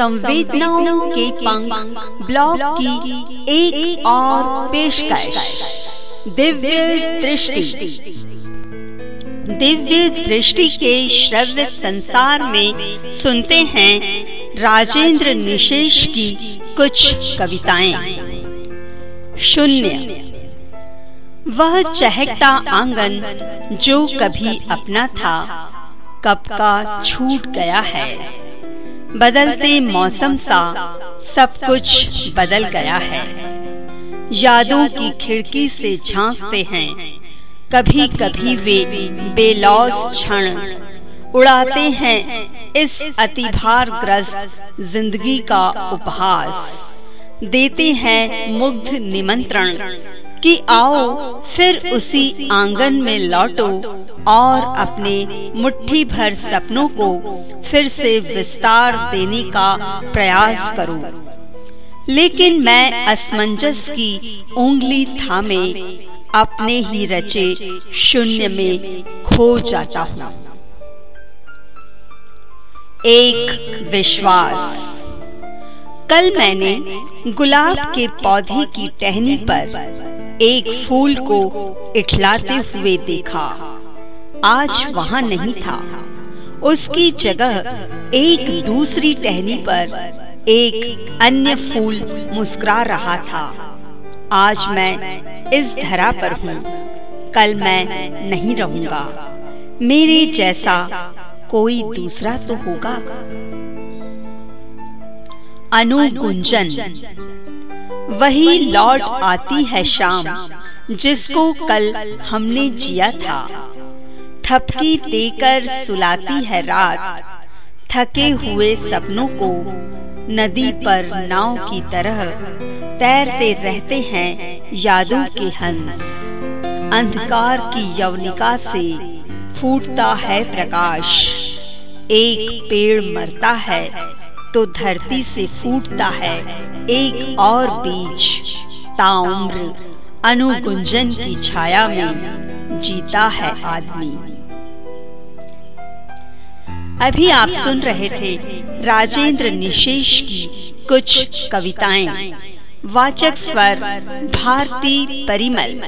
संवेदनाओं के पंख ब्लॉग की एक, एक और पेशकश। दिव्य दृष्टि। दिव्य दृष्टि के श्रव्य संसार में सुनते हैं राजेंद्र निशेष की कुछ कविताएँ। शून्य। वह चहकता आँगन जो कभी अपना था कब का छूट गया है। बदलते मौसम सा सब कुछ बदल गया है। यादों की खिड़की से झांकते हैं। कभी कभी वे बेलौस क्षण उड़ाते हैं इस अतिभार ग्रस्त ज़िंदगी का उपहास। देते हैं मुग्ध निमंत्रण। कि आओ, फिर उसी आँगन में लौटो और अपने मुट्ठी भर सपनों को फिर से विस्तार देने का प्रयास करो। लेकिन मैं असमंजस की उंगली थामे अपने ही रचे शून्य में खो जाता हूँ। एक विश्वास। कल मैंने गुलाब के पौधे की टहनी पर एक फूल को इठलाते हुए देखा। आज वहाँ नहीं था। उसकी जगह एक दूसरी टहनी पर एक अन्य फूल मुस्कुरा रहा था। आज मैं इस धरा पर हूँ। कल मैं नहीं रहूँगा। मेरे जैसा कोई दूसरा तो होगा। अनुगुंजन वही लौट आती है शाम जिसको कल हमने जिया था। थपकी देकर सुलाती है रात। थके हुए सपनों को नदी पर नाव की तरह तैरते रहते हैं यादों के हंस। अंधकार की यवनिका से फूटता है प्रकाश। एक पेड़ मरता है। तो धरती से फूटता है। एक और बीज ताउम्र अनुगुंजन की छाया में जीता है आदमी। अभी आप सुन रहे थे राजेंद्र निशेष की कुछ कविताएँ। वाचक स्वर, भारती परिमल।